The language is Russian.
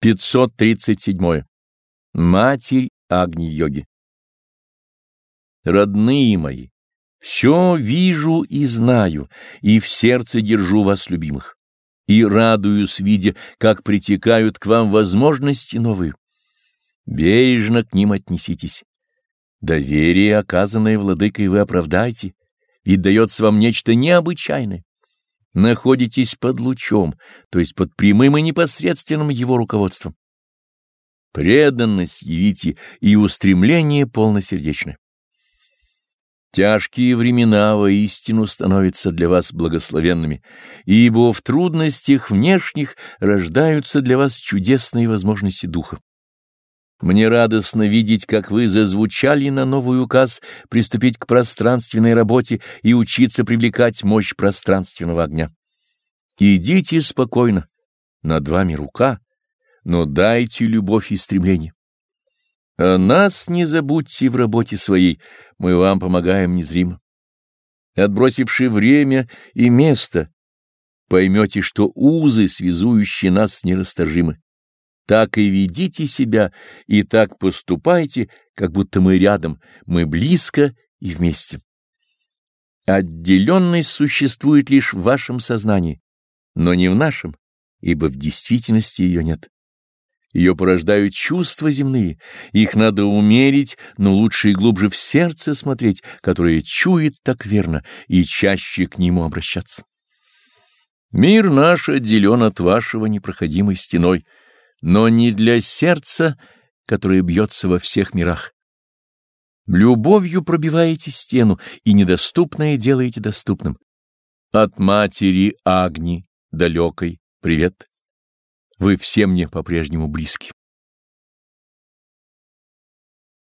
537. Матерь Агни-йоги. Родные мои, все вижу и знаю, и в сердце держу вас, любимых, и радуюсь, видя, как притекают к вам возможности новые. Бережно к ним отнеситесь. Доверие, оказанное владыкой, вы оправдайте, ведь дается вам нечто необычайное находитесь под лучом, то есть под прямым и непосредственным его руководством. Преданность явите и устремление полносердечное. Тяжкие времена воистину становятся для вас благословенными, ибо в трудностях внешних рождаются для вас чудесные возможности духа. Мне радостно видеть, как вы зазвучали на новый указ приступить к пространственной работе и учиться привлекать мощь пространственного огня. Идите спокойно, над вами рука, но дайте любовь и стремление. А нас не забудьте в работе своей, мы вам помогаем незримо. Отбросивши время и место, поймете, что узы, связующие нас, нерасторжимы так и ведите себя, и так поступайте, как будто мы рядом, мы близко и вместе. Отделенность существует лишь в вашем сознании, но не в нашем, ибо в действительности ее нет. Ее порождают чувства земные, их надо умерить, но лучше и глубже в сердце смотреть, которое чует так верно, и чаще к нему обращаться. Мир наш отделен от вашего непроходимой стеной, но не для сердца, которое бьется во всех мирах. Любовью пробиваете стену и недоступное делаете доступным. От матери Агни, далекой, привет. Вы все мне по-прежнему близки.